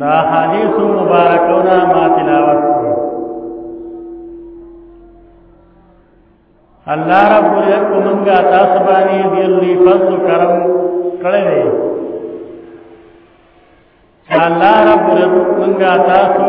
دا حدیث مبارکونه ما تلاوت کړو الله رب دې کومنګا تاسو باندې دې لوی فضل کرم کړی دی الله رب دې کومنګا تاسو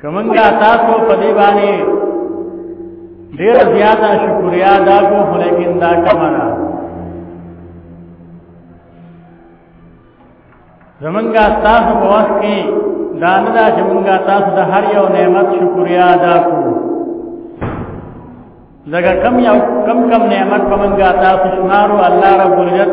کومنګا تاسو په دې باندې ډیر زیات شکریا ادا کو خو لیکن دا کمنه زمونږه تاسو په وخت کې دا نه دا چې مونږه تاسو د هر یو نعمت شکریا ادا کو زګه کم یو کم کم نعمت په مونږه تاسو شمارو الله رب العزت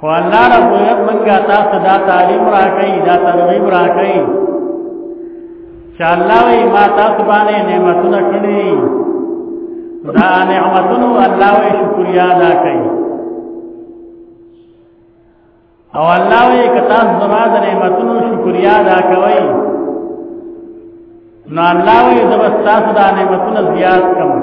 خو الله رب العزت منګه تاسو دا تعلیم راکړي دا ترغیب راکړي چې الله وي ما تاسو باندې نعمتونه کړی دا نعمتونو الله وي شکریا ادا کړئ او الله وي کتا زما د نعمتونو شکریا ادا کوي نو الله وي زما تاسو د نعمتونو زیات کوي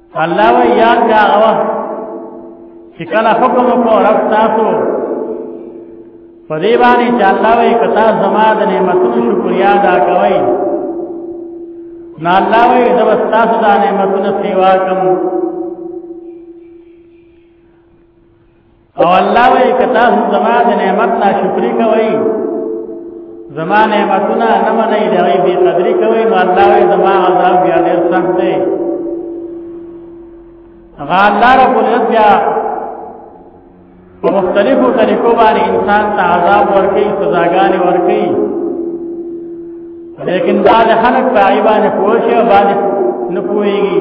الله وی یاد کا غوا چې کله حکم کو رب تاسو په دې باندې چې الله وی کتا زما د نعمتونو شکریا ادا کوي نو الله وی د تاسو د نعمتونو سیوا کوم او الله وی کتا زما د نعمت نه شکر کوي زما نعمتونه نه منې دی بی قدری کوي نو الله وی زما عذاب بیا ډیر سخت دی هغه الله رب العزت بیا په مختلفو طریقو باندې انسان ته عذاب ورکړي سزاګانې ورکړي لیکن بعد خلق په عیبانه پوښي او باندې نه پويږي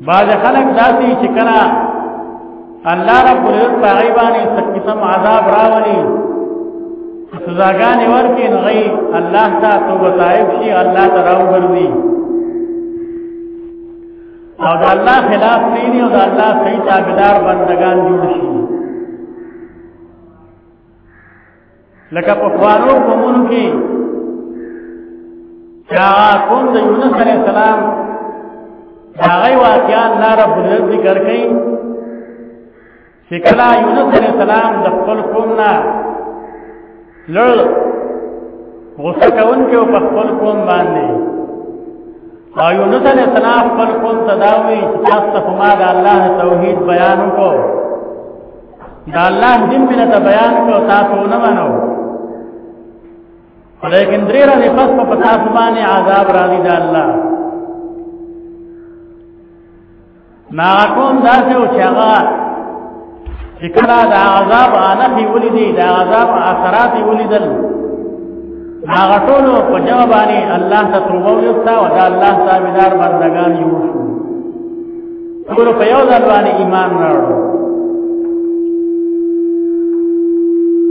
بعض خلک داسي چې کله الله رب العزت په غیبانه څه قسم عذاب راولي سزاګانې ورکې نو غي الله ته توبه تائب شي الله ته راو ګرځي او د الله خلاف نه دي او د الله صحیح تابعدار بندگان جوړ شي لکه په خوانو قومونو کې چا قوم د یونس علی السلام هغه واقعا الله رب العزت ذکر کړي چې کله یونس علی السلام د خپل قوم نه لړ غوسه کون کې په خپل قوم باندې او یونس علی السلام خپل قوم تداوی چې تاسو ما د الله توحید بیان وکړو دا الله دې ملت بیان کو تاسو نه منو لیکن درې راځي پس په پتا سبحانه عذاب راځي دا الله نا کوم دا څه او چاغه چې کله دا عذاب انخي ولې دي دا عذاب اثرات ولې دل هغه ټول په جواب باندې الله ته توبه وکړه او دا الله تابعدار بندگان یو شو ټول په یو ځل باندې ایمان راوړو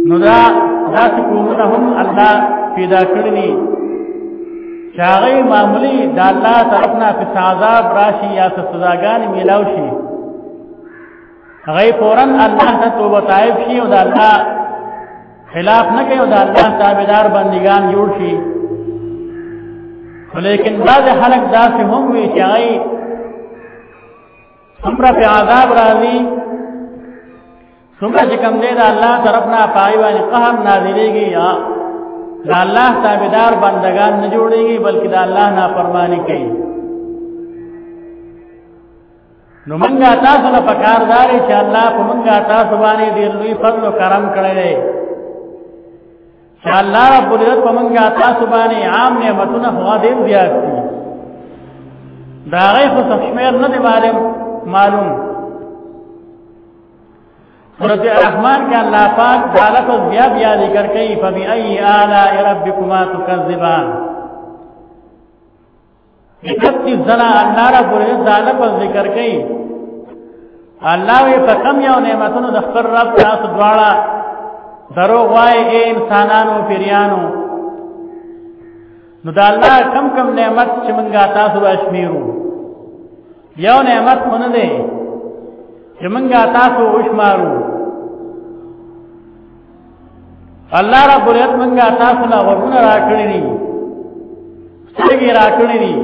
نو دا داسې قومونه هم الله پیدا کړی دي چې هغه معمولی د الله طرف نه په عذاب راشي یا سزاګان میلاو شي هغه فورا الله ته توبه تایب شي او د الله خلاف نه کوي دا الله تابعدار بندگان جوړ شي ولیکن بعض خلک داسې هم وي چې هغه څومره په عذاب راځي څومره چې کوم دی دا الله طرف نه پای باندې قهر نازلېږي یا دا الله تابعدار بندگان نه جوړيږي بلکې دا الله نه فرمانی کوي نو منګه تاسو له پکاردار چې الله په منګه تاسو باندې ډېر لوی فضل او کرم کړی دی چې الله رب العزت په منګه تاسو باندې عام نعمتونه خو دې زیات دي دا غي خو تشمیر نه دی معلوم معلوم سورۃ الرحمن کې الله پاک دا لفظ بیا بیا ذکر کوي فبأي آلاء ربكما تكذبان 31 زنا الله را پورې ځاله په ذکر کوي الله وی په کم یو نعمتونو د خپل رب تاسو دواړه درو وای اے انسانانو پیرانو نو دا الله کم کم نعمت چې مونږه تاسو واشمیرو یو نعمت خو نه دی چې مونږه تاسو وشمارو الله رب العزت منګه تاسو له ورونه راکړی دي سترګې راکړی دي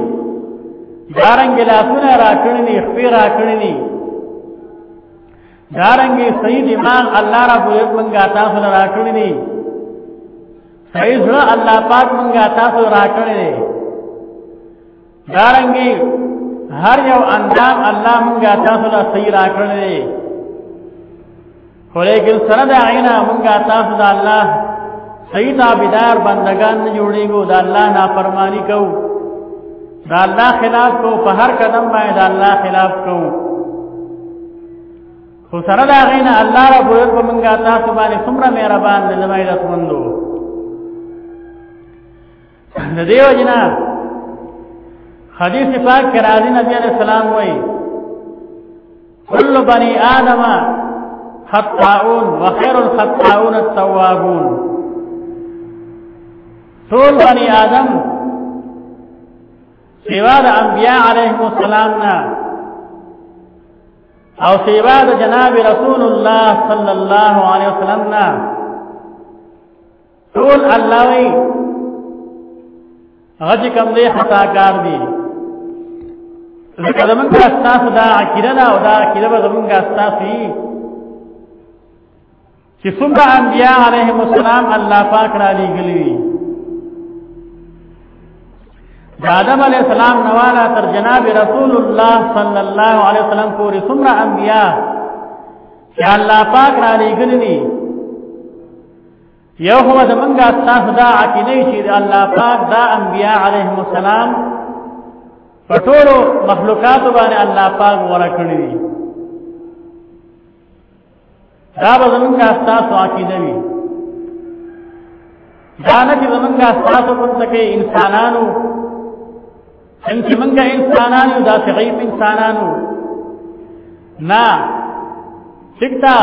دارنګ لاسونه راکړی دي خپې راکړی دي دارنګ صحیح دماغ الله رب العزت منګه تاسو له راکړی دي صحیح زړه الله پاک منګه تاسو راکړی دي دارنګي هر یو اندام الله مونږه تاسو له صحیح راکړلې خو لیکن سره د عینا مونږه تاسو د الله صحیح تابعدار بندگان نه جوړیږو د الله نافرمانی کو د الله خلاف کو په هر قدم باندې د الله خلاف کو خو سره د عینا الله رب عزت مونږه تاسو باندې څومره مهربان نه زمایلت مندو د دې وجنا حدیث پاک کې راځي نبی عليه السلام وایي كل بني آدم خطاؤون وخير الخطاؤون التوابون ټول بني آدم سوا د انبیاء علیهم السلام نه او سیوا د جناب رسول الله صلی الله علیه وسلم نه ټول الله وی هغه چې کوم دی خطا کار دی لکه زمونږ استاف دا عقیده ده او دا عقیده به زمونږ استاف وي چې څومره انبیا علیهم السلام الله پاک را لېږلي وي د آدم علیه السلام نواله تر جناب رسول الله صلی الله علیه وسلم پورې څومره انبیا چې الله پاک را لېږلي دي یو هو د منګه تاسو دا عقیده چې د الله پاک دا انبیا علیهم السلام په ټول مخلوقات باندې الله پاک غوړه کړی دي دا به زمونږه تاسو عقیده وي دا نه چې زمونږه تاسو کوم څه کې انسانانو څنګه چې موږ انسانان یو داسې غیب انسانانو نه ټیکتا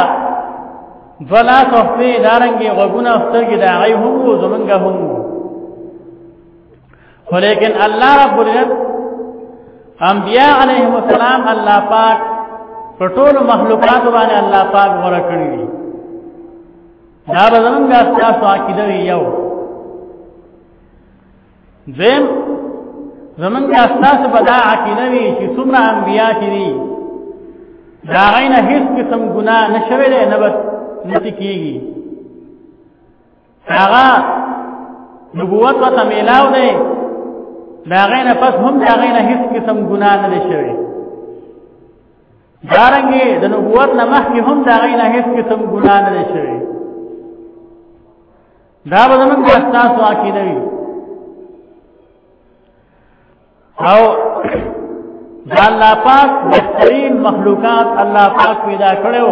دولا صحبه دارنګي غوګونه سترګې دا غي هم وو زمونږه هم وو خو لیکن الله رب العزت انبیاء علیهم السلام الله پاک په ټول مخلوقات باندې الله پاک غوړه کړی دي دا به زمونږه تاسو عقیده یو زم زمون کې اساس بدا عقیده وی چې څومره انبیا چې دي دا غینه هیڅ قسم ګناه نشوي له نه بس نتی کیږي هغه نبوت وته میلاو دی دا غینه پس هم دا غینه هیڅ قسم ګناه نه شوي دارنګي د نبوت نه مخکې هم دا غینه هیڅ قسم ګناه نه شوي دا به زمونږ د احساسو عقیده وي او دا الله پاک بهترین مخلوقات الله پاک پیدا کړو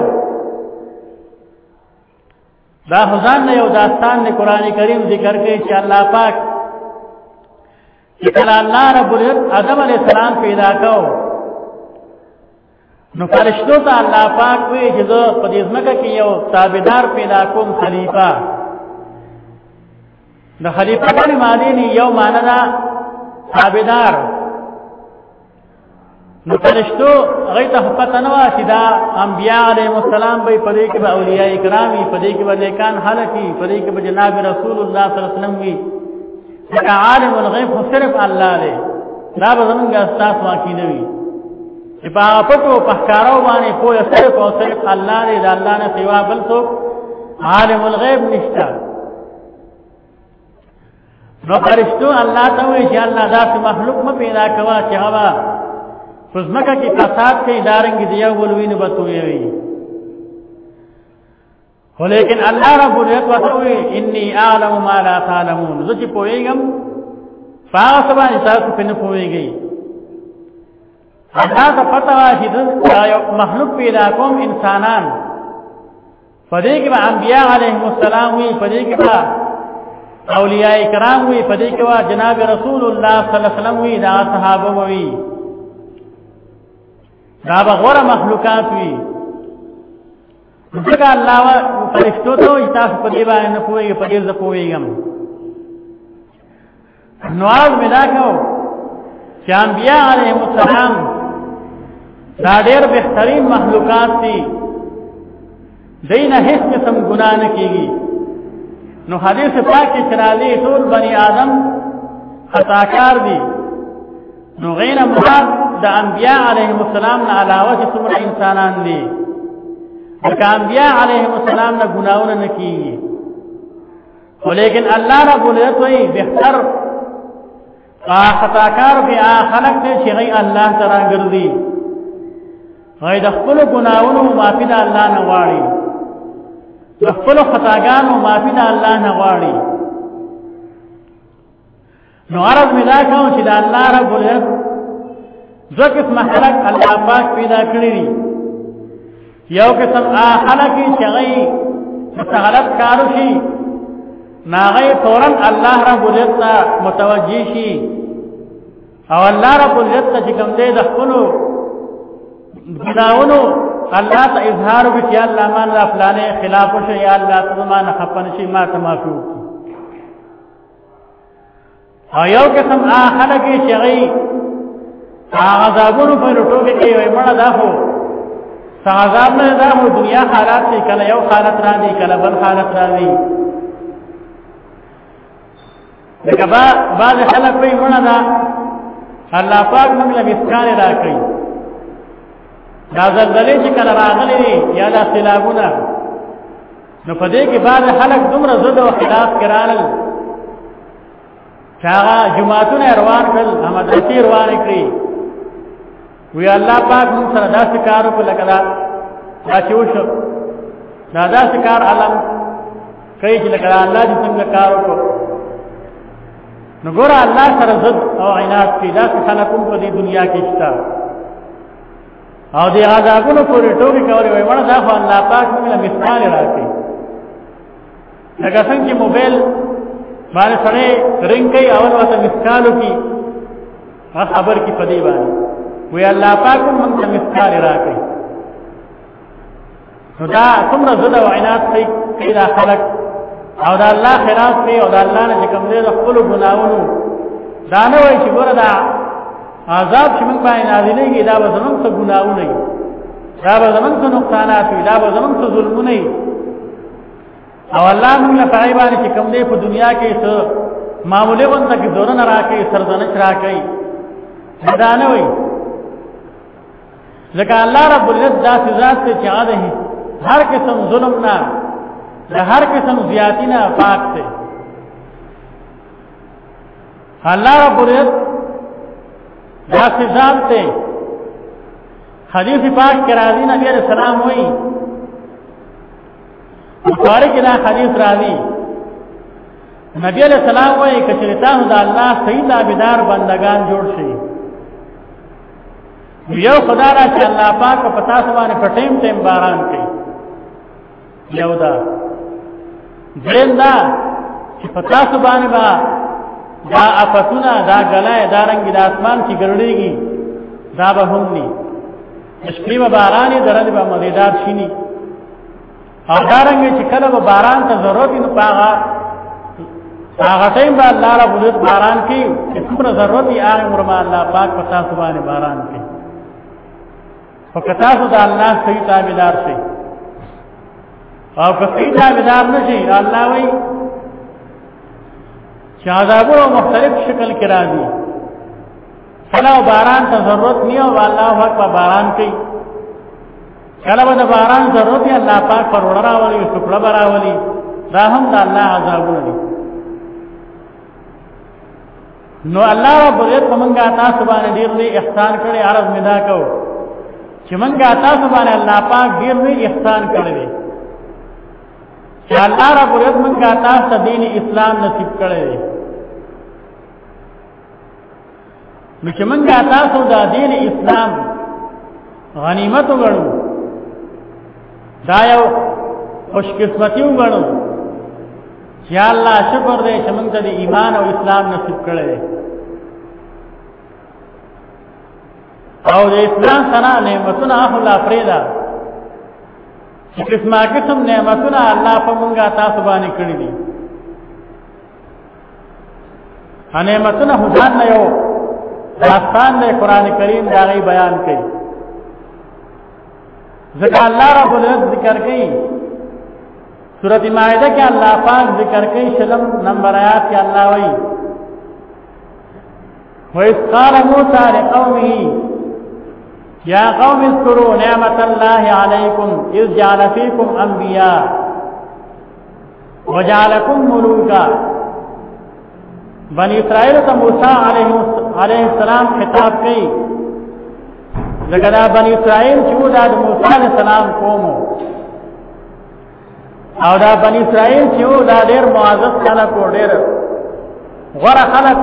دا حزان نه یو داستان نه قران کریم ذکر کوي چې الله پاک چې کله الله رب العزت آدم علی السلام پیدا کړو نو فرشتو ته الله پاک وی چې زه په دې ځمکه کې یو تابعدار پیدا کوم خلیفہ د خلیفہ په معنی نه یو معنی دا تابعدار نو فرشتو هغه ته پته نه و چې دا انبیاء علیهم السلام به په دې کې به اولیاء کرامي په دې کې به نیکان حالتي په دې کې به جناب رسول الله صلی الله علیه وسلم وی دا عالم الغیب خو صرف الله دی دا به زمونږه استاد واقع نه وي چې په پټو په ښکارو باندې پوه صرف او صرف الله دی دا الله نه سوا بل څوک عالم الغیب نشته نو فرشتو الله ته وی چې الله دا مخلوق م پیدا کوا چې هوا پزمکه کې فساد کوي دارنګ دی یو ولوینه بتوي وي ولیکن الله رب العزت وتوی انی اعلم ما لا تعلمون زه چې پوهیږم فاس باندې تاسو په نه پوهیږئ الله ته پته واشي دا یو مخلوق پیدا کوم انسانان پدې کې به انبیا علیهم السلام وي پدې کې به اولیاء کرام وي پدې کې به جناب رسول الله صلی الله علیه وسلم وي دا صحابه وي دا به غوره مخلوقات وي ځکه الله فرشتو ته وي تاسو په دې باندې نه پوهیږئ په دې زه پوهیږم نو عرض مې دا کو چې انبیا علیهم السلام دا ډېر بهترین مخلوقات دي دینه هیڅ قسم ګناه نه کیږي نو حدیث پاک کې چې راځي ټول بنی آدم خطاکار دي نو غیر مراد د انبیاء علیهم السلام نه علاوه چې څومره انسانان دي ځکه انبیاء علیهم السلام نه ګناونه نه کیږي خو لیکن الله رب العزت وایي بهتر خطاکار به خلق ته چې غي الله تعالی ګرځي غي د خپل ګناونو معافي د الله نه غواړي د خپل خطاګانو معافي د الله نه غواړي نو عرض می دا کوم چې د الله رب العزت دو قسم خلق الله پاک پیدا کړی دي یو قسم خلق چې غي متغلط کارو شي ناغي فورا الله رب العزت متوجي شي او الله رب العزت چې کوم دې د خپل ګناونو الله ته اظهار وکړي الله مان لا فلانه خلاف شي الله ته ما نه خپن شي ما تمافو او یو قسم هغه خلک چې هغوی هغه عذابونو په لټو کې کوي وایي مړه دا خو څه عذاب نه دا خو دنیا حالات دی کله یو حالت را دی کله بل حالت را دی لکه با بعض خلک وایي مړه دا الله پاک موږ له مسکان را کوي دا زلزلې چې کله راغلي یا دا سیلابونه نو په دې کې بعد خلک دومره زړه او خلاف کرالل چاغه جمعهتونه روان کړل مدرسې روان کړې وی الله پاک موږ سره داسې کار وکړ لکه دا چې وشو دا داسې کار علم کوي چې لکه الله دې څنګه کار وکړ نو ګور الله سره ضد او عنایت کې داسې خلکو په دې دنیا کې شته او دې عذابونو پورې ټوګي کولې وای مړه دا خو الله پاک موږ له مثال راکړي لکه څنګه چې موبایل باندې سره رنګ کوي اول وته مثالو کې خبر کې پدې باندې وی الله پاک موږ له مثال راکړي نو دا څومره زده او عنایت کوي کوي دا خلک او دا الله خلاف کوي او دا الله نه کوم دې خپل ګناونو دا نه وایي چې ګوره دا عذاب چې موږ باندې نازلېږي دا به زمونږ څه ګناونه وي دا به زمونږ څه نقصانات وي دا به زمونږ څه ظلمونه وي او الله موږ له پای باندې چې کوم دې په دنیا کې څه معمولی ونده کې دورن راکې سرزنش راکې دا نه وایي ځکه الله رب العزت داسې ذات ته چې هغه هر قسم ظلم نه د هر قسم زیاتی نه پاک دی الله رب العزت داسې ذات ته حدیث پاک کې راځي نبی عليه السلام وایي بخاری کې دا حدیث راځي نبی عليه السلام وایي کچې تاسو د الله صحیح تابعدار بندگان جوړ شئ یو خدا را چې الله پاک په تاسو باندې په ټیم ټیم باران کوي یو دا دریم دا چې په تاسو باندې با دا افتونه دا غلای دا رنگ د اسمان کې ګرړېږي دا به هم نه شپې به باران درځي به مزیدار شینی او دارنګ چې کله به باران ته ضرورت نه پاغه هغه ټیم به الله رب دې باران کې چې څومره ضرورت یې هغه عمر ما الله پاک په تاسو باندې باران کې فقط تاسو د الله صحیح تابعدار شئ او که صحیح تابعدار نشئ الله وایي چې عذابونه مختلف شکل کې راځي کله باران ته ضرورت نه او الله حق په باران کوي کله به د باران ضرورت یې الله پاک پر وړه راولي ټکړه به راولي دا هم د الله عذابونه دي نو الله رب عزت موږ تاسو باندې ډیر لوی احسان کړی عرض مدا کو چې موږ تاسو باندې الله پاک ډیر لوی احسان کړی دی چې الله رب عزت موږ تاسو دین اسلام نصیب کړی دی نو چې موږ تاسو د دین اسلام غنیمت وګڼو دا یو خوش قسمتي وګڼو چې الله شکر دې چې موږ ته د ایمان او اسلام نصیب کړی او د اسلام سره نعمتونه اخلا فریدا چې قسمه قسم نعمتونه الله په موږ تاسو باندې کړی دي نعمتونه هدان نه یو داستان دی قران کریم دا غي بیان کوي ځکه الله رب العزت ذکر کوي سورۃ مائده کې الله پاک ذکر کوي شلم نمبر آیات کې الله وایي وَإِذْ قَالَ مُوسَى لِقَوْمِهِ يَا قَوْمِ اذْكُرُوا نِعْمَةَ اللَّهِ عَلَيْكُمْ إِذْ جَعَلَ فِيكُمْ أَنْبِيَاءَ وجعلکم ملوکا بنی اسرائیل ته موسی علیه علیه السلام خطاب کوي ځکه دا بنی اسرائیل چې دا د موسی علیه السلام قوم او دا بنی اسرائیل چې دا ډېر معزز خلک او ډېر غره خلک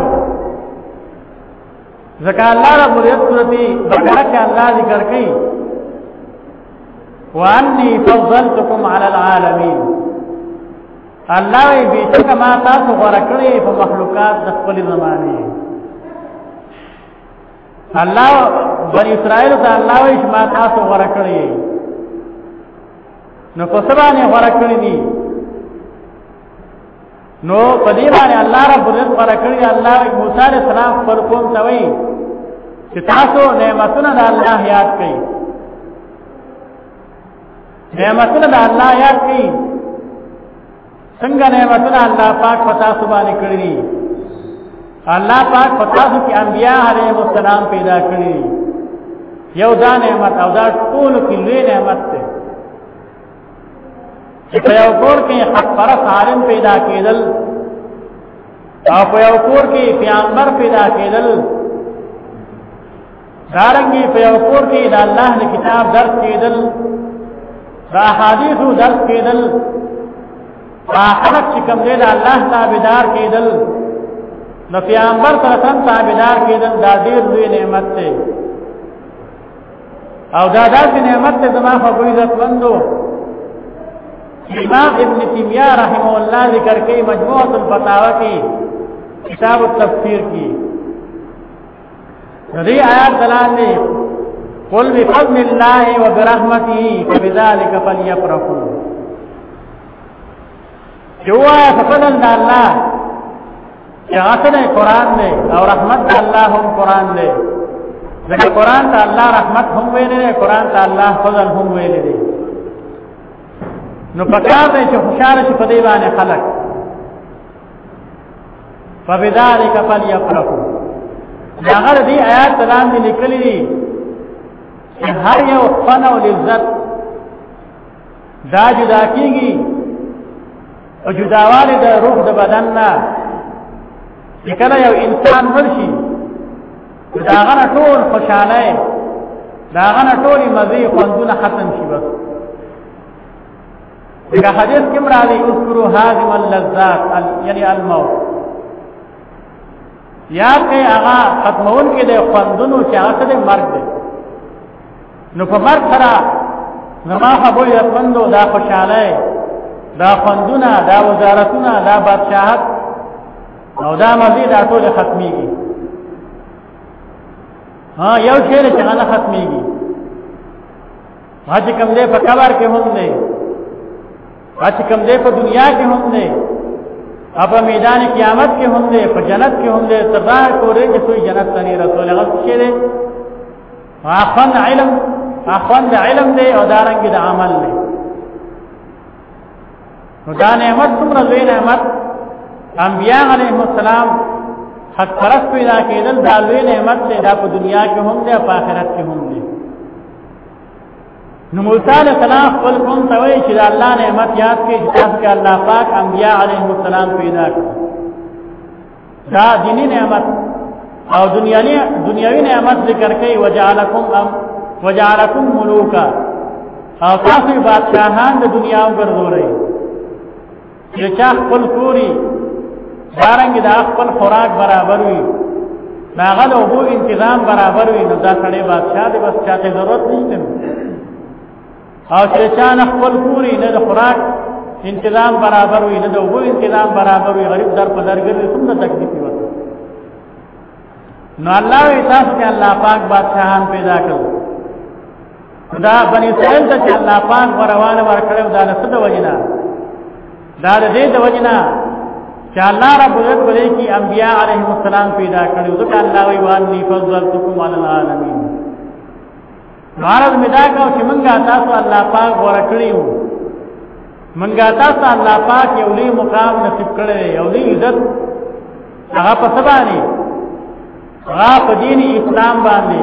ځکه الله رب العزت سورتي بقره کې الله ذکر کوي واني فضلتكم على العالمين الله وی بیشک ما تاسو غوړه کړی په مخلوقات د خپل زمانه الله بنی اسرائیل ته الله وی ما تاسو غوړه کړی نو په سبا نه غوړه کړی دي نو په دې باندې الله رب عزت پر کړی الله موسی عليه السلام پر کوم ته وی چې تاسو نعمتونه د الله یاد کړئ نعمتونه د الله یاد کړئ څنګه نعمتونه الله پاک پتا سو باندې کړی الله پاک پتا سو چې انبیاء علیه السلام پیدا کړی یو دا نعمت او دا ټول کې لوی نعمت دی چې په یو کور کې حق پرست عالم پیدا کېدل او په یو کور کې پیغمبر پیدا کېدل دارنګي په یو کور کې د الله د کتاب درس کېدل دا حدیثو درس کېدل دا خلق چې کوم دی د الله تابعدار کېدل نو پیغمبر سره تابعدار کېدل دا ډېر لوی نعمت دی او دا داسې نعمت ته زما خو عزت مندو امام ابن تیمیہ رحمه الله ذکر کوي مجموعه الفتاوا کې کتاب التفسیر کې دې آیات دلان دي قل بفضل الله وبرحمته فبذلك فليفرحوا جوایا فضل د الله چې غسل قرآن دی او رحمت د الله هم قرآن دی ځکه قرآن ته الله رحمت هم ویل دی قرآن ته الله فضل هم ویل دی نو پکار دی چې خوشاله شي په دې باندې خلک فبذالک فلیفرحوا دا غره دې آیات لاندې لیکلي دي هر یو فن او لذت دا جدا کیږي او جداواله د روح د بدن نه کله یو انسان مرشي دا غره ټول خوشاله دا غره ټول مزي خوندونه ختم شي بس دغه حدیث کې مرادي اذكروا هاذم اللذات یعنی الموت یا کې هغه ختمون کې د خوندونو چې هغه څه مرګ دی نو په مرګ سره زما خبرې د خوندو دا خوشاله دا خوندونه دا وزارتونه دا بادشاهت او دا مزید دا ټول ختميږي ها یو شی چې نه ختميږي ما چې کوم دې په کبر کې هم نه چې کوم دې په دنیا کې هم دی او په میدان قیامت کې هم دی په جنت کې هم دی تر دا پورې چې څوی جنت ته نه رسول هغه څه دی اخوان علم اخوان د علم دی او دارنګ د عمل دی نو دا نعمت څومره لوی نعمت انبیاء علیهم السلام حق پرست پیدا کېدل دا لوی نعمت دی دا په دنیا کې هم دی او په آخرت کې هم دی نو موسی علیہ السلام خپل قوم ته وایي چې الله نعمت یاد کړئ چې تاسو کې الله پاک انبیاء علیهم السلام پیدا کړ دا دینی نعمت او دنیوي دنیوي نعمت ذکر کوي وجعلکم ام وجعلکم ملوکا او تاسو بادشاہان د دنیا وګرځولئ چې چا خپل کوري دارنګ دا خپل خوراک برابر وي ناغل او بو انتظام برابر وي نو دا سړی بادشاہ دی بس چاته ضرورت نشته او چې چا نه خپل کوري نه د خوراک انتظام برابر وي نه د بو انتظام برابر وي غریب در په درګر څومره تکلیف وي نو الله وی تاسو کې الله پاک بادشاہان پیدا کړو دا بنی اسرائیل ته چې الله پاک وروانه ورکړو دا نه څه وجنا دا دې د وجنا چې الله رب عزت پرې کې انبیاء علیهم السلام پیدا کړو ځکه الله وی وان لی فضلتکم علی العالمین غرض می دا کاو چې مونږه تاسو الله پاک ورکړیو مونږه تاسو الله پاک یو لوی مقام نصیب کړی یو لوی عزت هغه په سبا نه هغه په دین اسلام باندې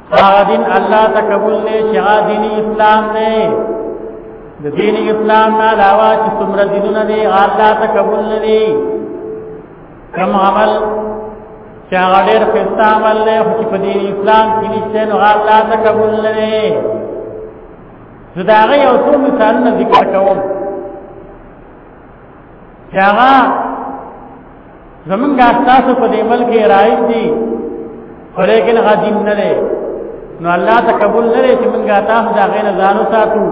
هغه دین الله ته قبول نه شي هغه دین اسلام نه د دین اسلام نه علاوه چې څومره دینونه دي الله ته قبول نه دي کوم عمل چې هغه ډېر خسته عمل دی خو چې په دین اسلام کې نشته نو الله ته قبول نه دی زه دا هغه یو څو مثالونه ذکر کوم چې هغه زمونږ تاسو په دې ملک رائج دي خو لیکن هغه دین نه دی نو الله ته قبول نه لري چې مونږه تاسو دا غیر ځانو ساتو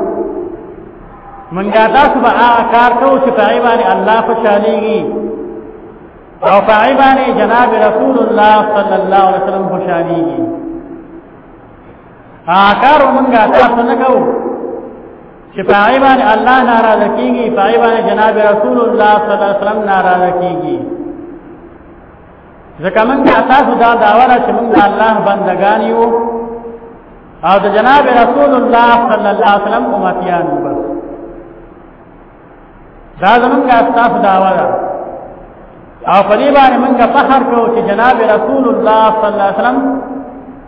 مونږه تاسو به هغه کار کوو چې په ایوانه الله خوشاليږي او په ایوانه جناب رسول الله صلی الله علیه وسلم خوشاليږي هغه کار مونږه تاسو نه کوو چې په هغه باندې الله ناراضه کیږي په هغه باندې جناب رسول الله صلی الله علیه وسلم ناراضه کیږي ځکه موږ تاسو دا داوا را چې موږ الله بندگان یو او د جناب رسول الله صلی الله علیه وسلم امتیان یو دا زمونږ استاف داوا ده او په دې باندې موږ فخر کوو چې جناب رسول الله صلی الله علیه وسلم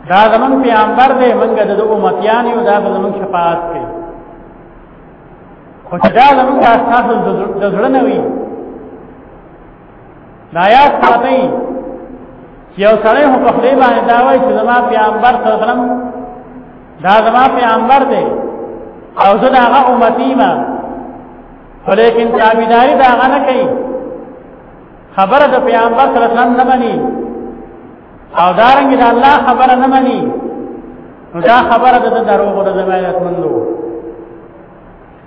دا زمونږ پیغمبر دی موږ د امتیان یو دا زمونږ شفاعت کوي خو چې دا زمونږ استاف د زړه نه وي دا یا سړی چې یو سړی هو په خلی باندې دا وایي چې زما پیغمبر صلی الله علیه وسلم دا زما پیغمبر دی او زه دا هغه امتی ما ولیکن تابعداري دا هغه نه کوي خبره د پیغمبر صلی الله علیه وسلم نه مني او دارنګ دا الله خبره نه مني نو دا خبره د دروغ د زمایت مندو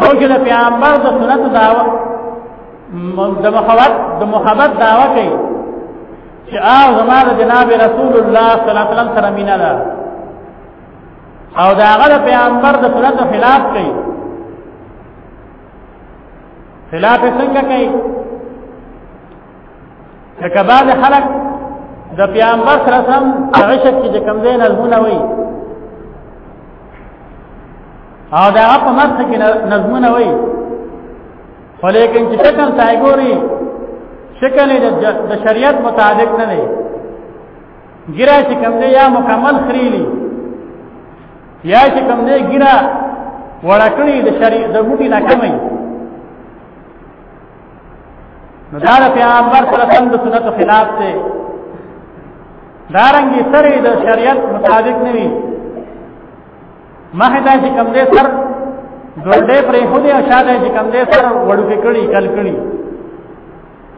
او چې د پیغمبر د سنت دعوه د محبت د محبت دعوه کوي چې او زما د جناب رسول الله صلی الله علیه وسلم سره مینا ده او دا هغه پیغمبر د سنت خلاف کوي خلاف څنګه کوي لکه بعض خلک د پیغمبر سره سم عشق کې د کمزې نه زونه وي او دا په مرسته کې نظمونه وي خو لیکن چې شکل تایګوري شکل د شریعت مطابق نه دی ګیرا چې کمزې یا مکمل خریلی یا چې کمزې ګیرا وړکړي د شریعت د بوټي نه کمي نو دا د پیغمبر صلی الله علیه وسلم د سنت خلاف دی دارنګي سره د شریعت مطابق نه وي مخه دا چې کم دې سر ګړډې پرې خو دې اشاده چې کم دې سر وړو کې کړي کل کړي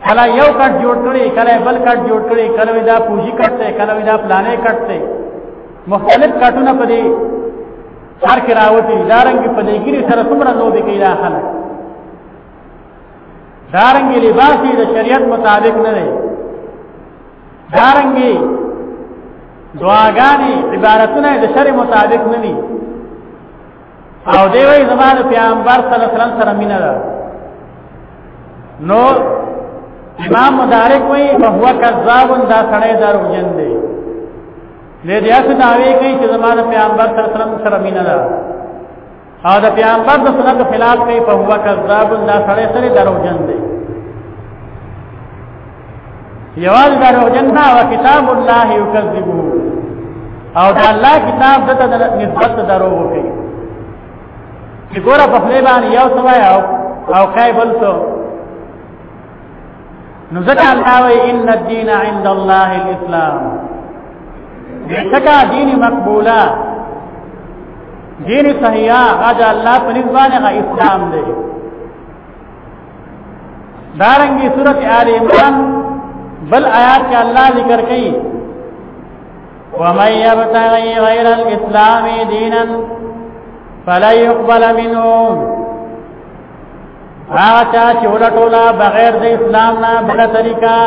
کله یو کټ جوړ کړي کله بل کټ جوړ کړي کله دا پوجي کټته کله دا پلانې کټته مختلف کټونه په دې سر کې راوتی دارنګي په دې کې سره څومره لوبي کوي دا خلک دارنګي لباس یې د شریعت مطابق نه دی دارنګي دعاګانې عبارتونه د شرع مطابق نه دي او دی وی زمان پیامبر صلی الله علیه وسلم سره مینه ده نو امام مدارک وی فهو کذاب دا سړی دروغجن دی دې دې اسه داوی کوي چې زمان پیامبر صلی الله علیه وسلم سره مینه ده او د پیغمبر د سنت خلاف کوي په هو کذاب دا سړی سره دروژن دی یوال دروژن نه او کتاب الله یکذبو او دا الله کتاب دته د نسبت درو کوي چې ګوره په خپل باندې یو سوای او او کای بل څو نو ځکه الله وی ان الدين عند الله الاسلام ځکه دین مقبوله دین صحیحه غدا الله په نسبانه غا اسلام دی دارنګي سورته آل عمران بل آیات کې الله ذکر کوي ومن يبتغي غير الاسلام دينا فلا يقبل منه هغه چا چې ولټولا بغیر د اسلام نه بل طریقه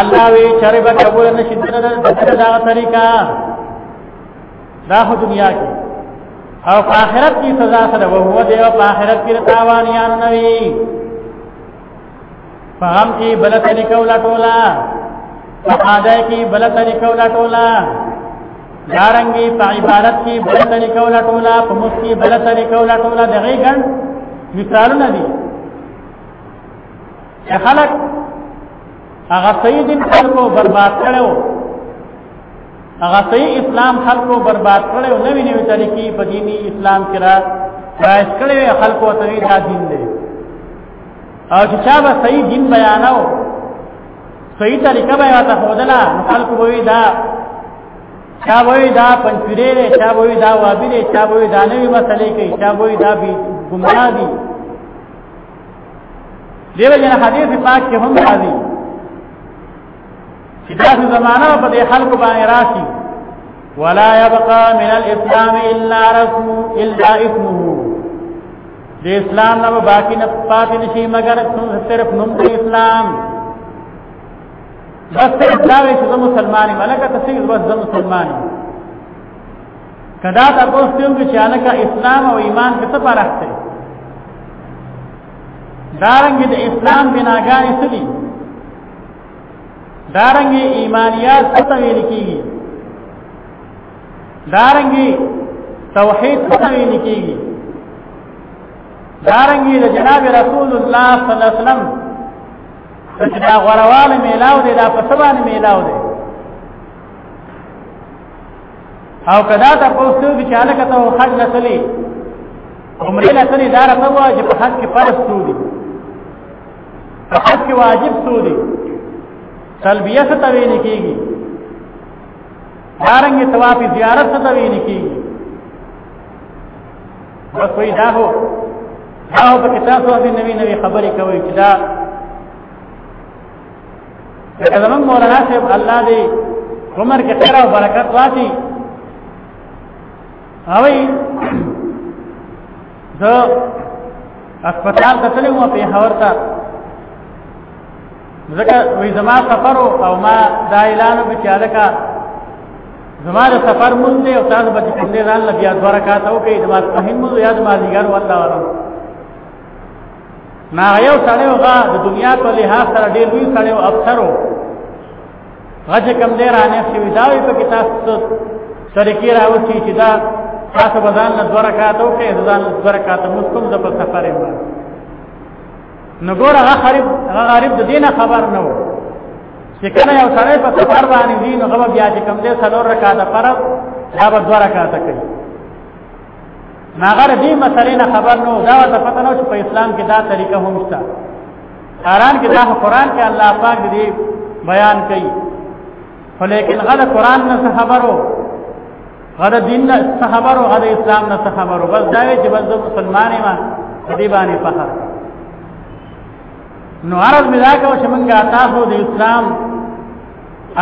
الله وی چرې به قبول نشي دغه دا طریقه دا خو دنیا کې او په آخرت کې سزا سره وو دی او په آخرت کې تاوانیان نه وي فهم کی بل طریقه ولا ټولا فقاده کی بل طریقه ولا ټولا دارنګي په عبارت کې بل طریقه ولا ټولا په مس کې بل طریقه ولا ټولا دغه ګڼ مثالونه دي چې خلک هغه سید خلکو برباد کړو هغه سید اسلام خلکو برباد کړو نوې نوې طریقې په دیني اسلام کې را راځ کړې خلکو ته دا دین دی او چې چا به صحیح دین بیانو صحیح طریقه به وته خودلا خلق وې دا چا وې دا پنځپیرې ده چا وې دا وابي ده چا وې دا نوې مسلې کوي چا وې دا بي ګمراه دي دیو جن حدیث پاک کې هم راځي چې دا زمانہ په دې خلق باندې راشي ولا يبقى من الاسلام الا رسم الا اسمه د اسلام نه باقی نه پاتې نشي مګر صرف نوم د اسلام بس صرف دا وي چې مسلمان یم الکه تصویر بس زه مسلمان یم کدا تاسو ته وګورئ چې الکه اسلام او ایمان کې څه فرق دی دارنګ د اسلام بناګانې څه دي دارنګ ایمانیات څه ویل کیږي دارنګي توحید څه ویل کیږي دارنګي د جناب رسول الله صلی الله علیه وسلم چې دا غرواله میلاو دی دا په سبا نه میلاو دی او کدا ته پوښتنه وکړي چې الکه ته حج لتلی عمره لتلی دا راته واجب حج کې فرض څو دي حج کې واجب څو دي تلبیه څه ته ویل کیږي دارنګ طواف زیارت څه ته ویل کی بس وی دا هو دا په کتاب او دې نوی نوی خبرې کوي چې دا دا زمون مولانا صاحب الله دې عمر کې خیر او برکت واچي اوی زه هسپتال ته تلم په هاورتا ځکه وې زما سفر او ما دا اعلان وکړ چې زما د سفر مونږ دی او تاسو به کوم دی ځان لګیا دوه رکعات او کې د ما فهم مو یاد ما دیګر والله ورو ما یو سړی وغه د دنیا په لحاظ سره ډېر لوی سړی او افسر وو غږ کم دی رانه چې دا وي په کتاب څه طریقې راوتی چې دا تاسو به ځان دوه رکعات او کې ځان دوه رکعات مو کوم د په سفر یې نو ګور هغه غریب هغه غریب د دینه خبر نه و چې کله یو سړی په سفر باندې دی نو هغه بیا چې کوم دې څلور رکعات فرض یا به دوه رکعات کوي ناغر دې مسلې نه خبر نو دا ته پته نه چې په اسلام کې دا طریقه هم شته قرآن کې دا قرآن کې الله پاک دې بیان کوي ولیکن غل قرآن نه خبرو غره دین نه څه خبرو غره اسلام نه څه خبرو بس دا وی چې بس د مسلمان ما دې باندې فخر نو عرض مې دا کوم چې موږ تاسو د اسلام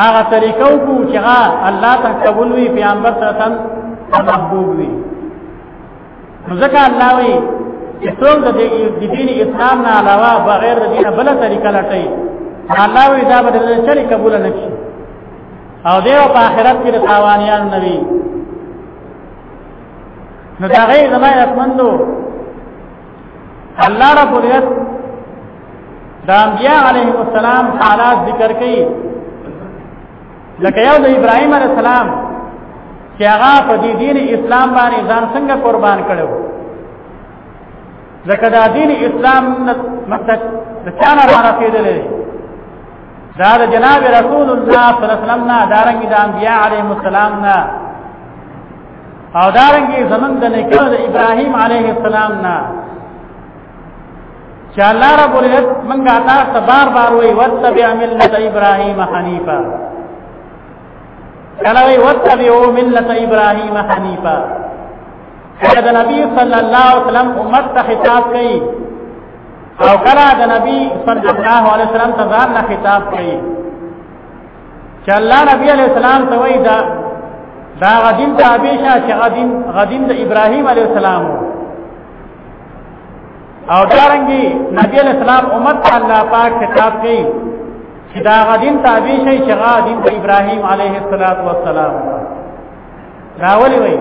هغه طریقو کو چې الله ته قبول وي پیغمبر ته تم محبوب وي ځکه الله وي چې څوک د دین اسلام نه علاوه بغیر د دینه بل طریقه لټي الله وي دا به د شرک قبول نه شي او دیو په آخرت کې تاوانیان نوي نو دا غي زما رحمندو الله رب العزت د انبیاء علیه السلام حالات ذکر کړي لکه یو د ابراهیم علیه السلام چې هغه په دې دین اسلام باندې ځان څنګه قربان کړو لکه دا دین اسلام مقصد د چانه را رسیدلې دا د جناب رسول الله صلی الله علیه وسلم نه دارنګ د انبیاء علیهم السلام نه او دارنګ زمنګ د نکړ د ابراهیم علیه السلام نه چې الله رب العزت منګه تاسو ته بار بار وی وتبع ملت ابراهیم حنیفا کله وی وتبعوا ملت ابراهیم حنیفا کله د نبی صلی الله علیه وسلم امت ته خطاب کړي او کله د نبی صلی الله علیه وسلم ته ځان نه خطاب کوي چې الله نبی علیه السلام ته وایي دا دا غدین تابع شه چې غدین غدین د ابراهیم علیه السلام او دارنګي نبی علیه السلام امت ته الله پاک خطاب کوي چې دا غدین تابع شي چې غدین د ابراهیم علیه السلام دا ولي وایي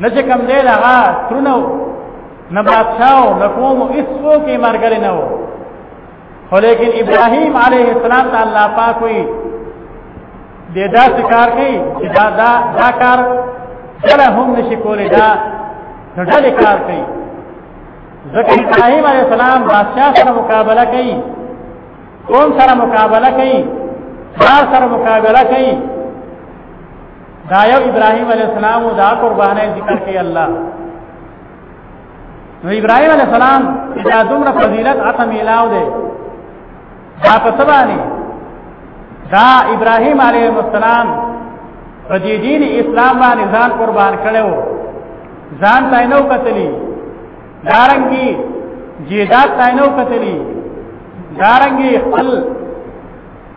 نه چې کم دی هغه ترونه نه بادشاهو نه قوم اسو کې مرګل نه وو خو لیکن ابراهیم علیه السلام ته الله پاک وی د دا کار کوي چې دا دا دا کار سره هم نشي کولای دا نو ډېر کار کوي ځکه ابراهيم عليه السلام بادشاہ سره مقابله کوي قوم سره مقابله کوي ځار سره مقابله کوي دا یو ابراهيم عليه السلام او دا قربانه ذکر کوي الله نو ابراهيم عليه السلام دا دومره فضیلت عطا میلاو دی دا په سبانه دا ابراهيم عليه السلام په دې دین اسلام باندې ځان قربان کړو ځان ته نو کتلی دارنګي جیدات ته نو کتلی دارنګي خپل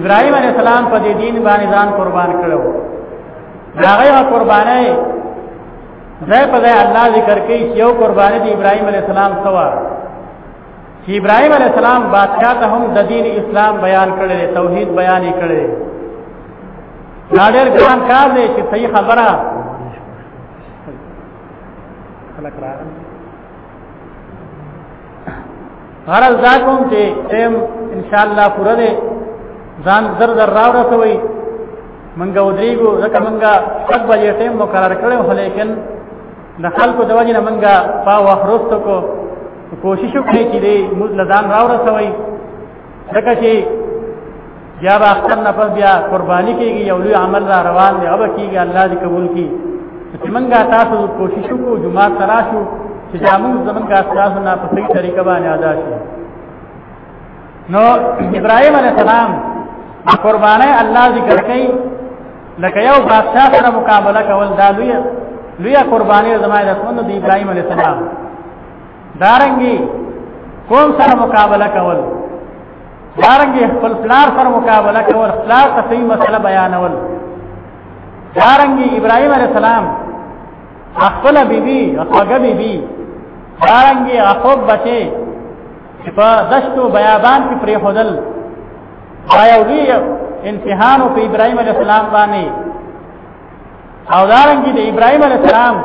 ابراهيم عليه السلام په دې دین باندې ځان قربان کړو دا غیره قربانای ځای په ځای الله ذکر کوي چې یو قرباني د ابراهيم عليه السلام سوا چې ابراهيم عليه السلام بادشاہ ته هم د دین اسلام بیان کړل توحید بیان یې کړل دا ډېر ګران کار دی چې صحیح خبره خلک راغلي غرض دا کوم چې تم ان شاء الله پوره دې ځان زر زر راو رسوي منګه ودریګو ځکه منګه شک بجې ټیم مقرر کړو خو لیکن د خلکو د وجې نه منګه پا وخت کو کوشش وکړي چې دې موږ لدان راو رسوي ځکه چې یا به اختر نه پس بیا قرباني کېږي یو لوی عمل را روان دی هغه کېږي الله دې قبول کړي چې موږ تاسو کوشش وکړو جمعه تراشو چې دا موږ زمونږ تاسو نه په صحیح طریقه باندې ادا شي نو ابراهيم عليه السلام قربانه الله ذکر کوي لکه یو بادشاہ سره مقابله کول دا لوی لوی قرباني زمای رسول دی ابراهيم عليه السلام دارنګي قوم سره مقابله کول دارنګي خپل پلار سره مقابله کول پلار ته صحیح مسله بیانول دارنګي ابراهيم عليه السلام خپل بیبي خپل بیبي دارنګي اخوب بچي په دشتو بیابان کې پرې خدل آیا وی امتحان په ابراهيم عليه السلام باندې او دارنګه د ابراهيم عليه السلام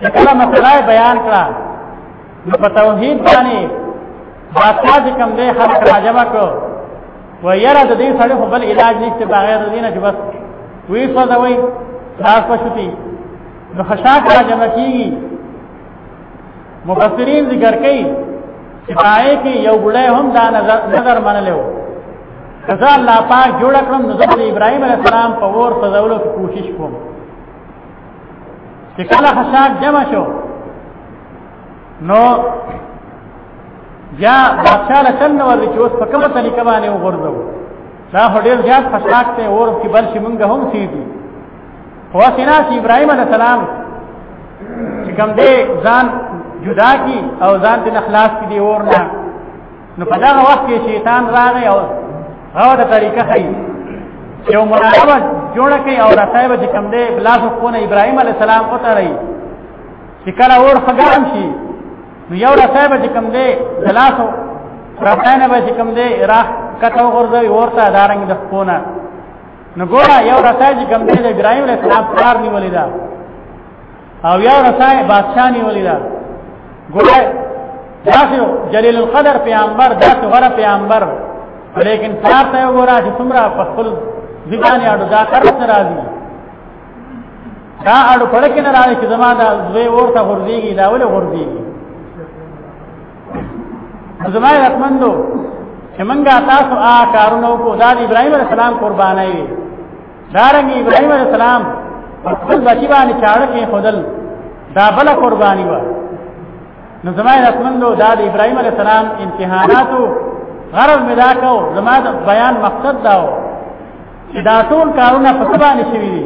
چې کله مسله بیان کړه نو په توحید باندې بادشاہ چې کوم دی خلک راجمع کړو و یره د دې سړي خو بل علاج نشته بغیر د دینه چې بس وی فزوي لاس پښتي نو خشاک راجمع کیږي مفسرین ذکر کوي چې پای کې یو ګړی هم دا نظر نظر منلو کزا الله پاک جوړ کړم نو زه ابراهيم عليه السلام په ور سزولو کې کوشش کوم چې کله خشاک جمع شو نو بیا بادشاہ له چن ور چې اوس په کومه طریقه باندې وګرځو دا هډیر زیات خشاک ته اور کې بل شي مونږ هم سیدو خو سینا چې ابراهيم عليه السلام چې کوم دې ځان جدا کی او ځان دې اخلاص کی دی اور نه نو په دا وخت کې شیطان راغی او هغه د طریقه خي یو مناسبه جوړ کړي او راځي به کوم دی بلاس کو نه ابراهيم عليه السلام او ته راي چې کله اور خګام شي نو یو راځي به کوم دی بلاس راځي نه به کوم دی راخ کته ورځي ورته دارنګ د کو نه نو ګوره یو راځي کوم دی ابراهيم عليه السلام کار نیولې ده او یا رسای بادشاہ نیولې ده ګوره داسې جلیل القدر پیغمبر داسې غره پیغمبر لیکن پلار ته وګوره چې څومره په خپل ځبان یاډو دا کرت راځي دا اړو پړ کې نه راځي چې زما دا زوی ورته غورځيږي دا ولې غورځيږي زما رحمندو چې منګه تاسو آ کارونو کو دا ابراهيم عليه السلام قربانای وي دارنګ ابراهيم عليه السلام خپل بچی باندې چاړه کې خدل دا بل قرباني و نو زمای رسمندو دا د ابراهيم عليه السلام امتحاناتو غرض مدا کو زما د بیان مقصد دا و چې دا ټول کارونه په سبا نشوي دي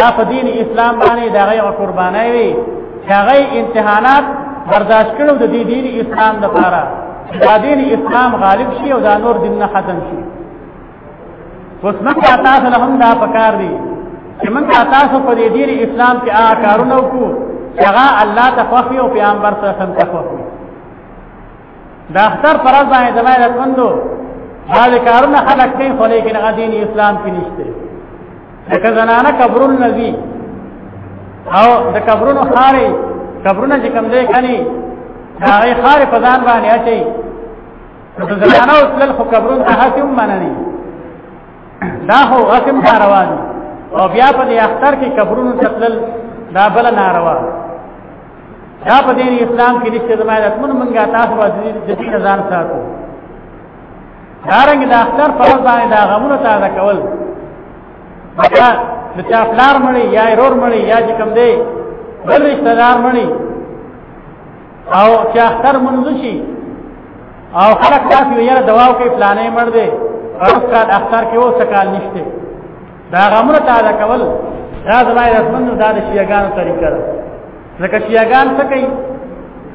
دا په دین اسلام باندې دا غي قرباني وي دا غي امتحانات برداشت کړو د دې دین اسلام لپاره دا دین اسلام غالب شي او دا نور دین نه ختم شي اوس موږ تاسو له هم دا پکار دی چې موږ تاسو په دې دین اسلام کې آ کارونه وکړو چې هغه الله ته خوښي او پیغمبر سره سم خوښي دا اختر پر ځای د مې راتوندو دا کارونه خلک کوي خو لیکن هغه دین اسلام کې نشته لکه زنانه قبرون نبی او د قبرونو خارې قبرونه چې کم دی کني هغه خارې په ځان باندې اچي د زنانه او تلل خو قبرون ته هسې هم منع دي دا خو هسې هم ناروا دي او بیا په دې اختر کې قبرونو ته تلل دا بله ناروا دا په دین اسلام کې نشته زما د اتمن منګه تاسو به د دې ځان ساتو دارنګ د اختر پر باندې دا غمونه تازه کول دا د چا پلار مړی یا رور مړی یا چې کوم دی بل رشتہ دار مړی او چې اختر منځ شي او خلک تاسو یې یاره دوا کوي پلانې مړ دی او کال اختر کې اوس کال نشته دا غمره تعالی کول دا زمای رسمنو دا د شیعاګانو طریقه ده ځکه شیعاګان څه کوي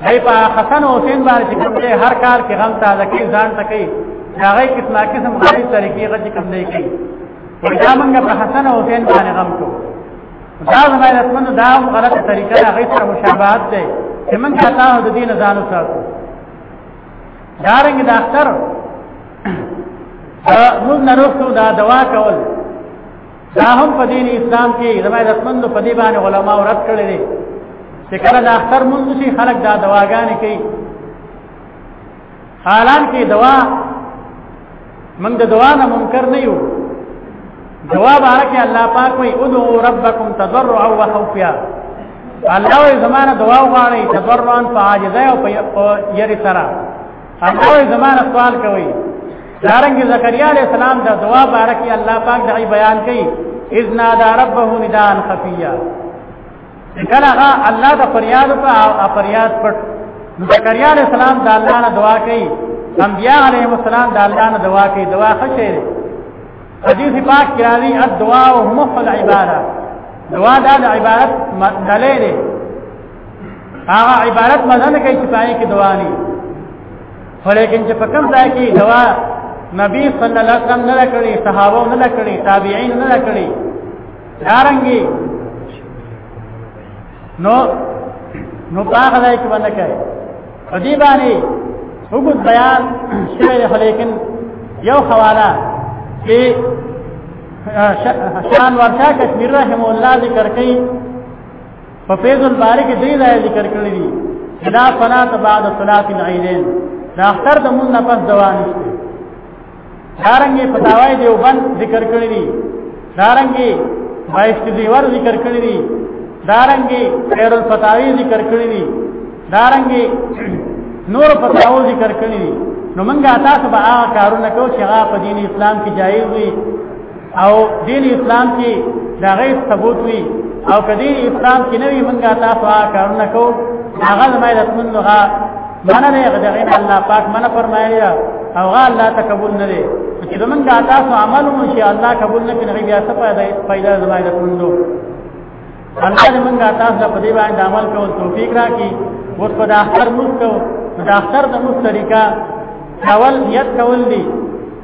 هي په حسن او حسین باندې کوم هر کار کې غم تعالی کوي ځان ته کوي هغه قسمه قسم غوړي طریقې غږ کوم دی کوي وجامنګ په حسن او حسین باندې غم کوي دا زما رسمن دا غلط طریقه ده هغه سره مشابهت ده چې من کاته د دین ځان وساتو دارنګ د اختر موږ نرسو دا دوا کول دا هم په دین اسلام کې زما رسمن په دې باندې علما ورت کړل دي چې کله د اختر مونږ شي خلک دا دواګانې کوي حالان کې دوا من د دوا نه منکر نه یو دوا بارکه الله پاک وي ادعو ربکم تضرعا وخوفا الله وي زمانه دوا غواړي تضرعا فعاجزه او یری سره الله وي زمانه سوال کوي دارنګ زکریا علیہ السلام دا دعا بارکی الله پاک دعی بیان کړي اذ نادى ربه نداء خفيا کله هغه الله د فریاد په او فریاد پټ زکریا علی السلام د الله نه دعا کوي انبیاء علیهم السلام د الله نه دعا کوي دعا خشه ده حدیث پاک کې راځي الدعاء مخ العباده دعا د عبادت مدلې ده هغه عبارت مزه نه کوي چې پای کې دعا نه ولیکن چې په کوم ځای کې دعا نبی صلی الله علیه وسلم نه کړی صحابه نه کړی تابعین نه کړی دارنګي نو نو هغه ځای کې باندې کوي په دې باندې وګت بیان شوی دی لیکن یو حواله چې شان ورشا کشمیر رحم الله ذکر کوي په فیض الباری کې دې ځای ذکر کړی دی دا صلات بعد صلات العیدین دا اختر د مون نه پس دوام نشته دارنګي فتاوی دیوبند ذکر کړی دي دارنګي بایست دیور ذکر کړی دي دارنګي خیر الفتاوی ذکر کړی دي دارنګي نور فتاوی ذکر کړی دي نو موږ تاسو به هغه کارونه کوو چې هغه په دین اسلام کې جایز وي او دین اسلام کې دا غي ثبوت وي او کدی اسلام کې نوې منګه تاسو آ کارونه کو هغه ما د منغه منه نه غدغین الله پاک منه فرمایلی او غا الله تقبل نه لري چې زمونږه تاسو عمل مو شي الله قبول نه کړي بیا څه پیدا پیدا زمایله کوندو الله دې موږ تاسو په دې باندې عمل کول توفیق راکړي اوس په اختر موږ کو د اختر د موږ طریقه اول نیت کول دي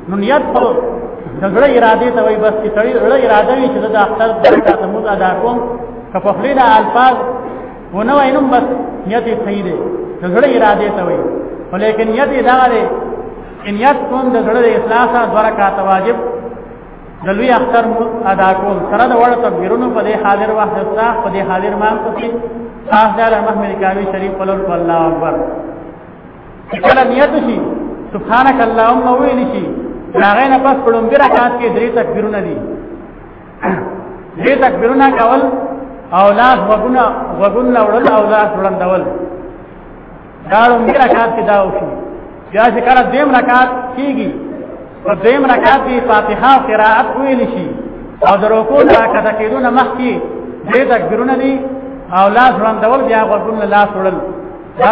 نو نیت په دغړې اراده ته وای بس چې تړي اړه اراده وي چې د اختر د طریقه موږ ادا کوم که په خلیل الفاظ ونه واینم بس نیت صحیح دی دغړې اراده ته وای ولیکن نیت دا دی ان یت کوم د زړه د اخلاص دوه رکعات واجب د لوی اختر ادا کول سره د وړ تکبیرونو په دې حاضر وخت صاحب په دې حاضر مان کوي صاحب د محمد کاوی شریف په لور الله اکبر کله نیت شي سبحانك اللهم ویل شي هغه نه پس پړم بیر رکعات کې درې تکبیرونه دي درې تکبیرونه کول او لاس وګونه وګونه وړل او لاس وړندول دا لومړی رکعت کې دا وشو بیا چې کله دیم رکعت کیږي په دیم رکعت کې فاتحه او قرائت ویل شي او د رکوع د رکعت کېدو نه مخکې دې تکبیرونه دي او لاس وړاندول بیا غوږونه لاس وړل دا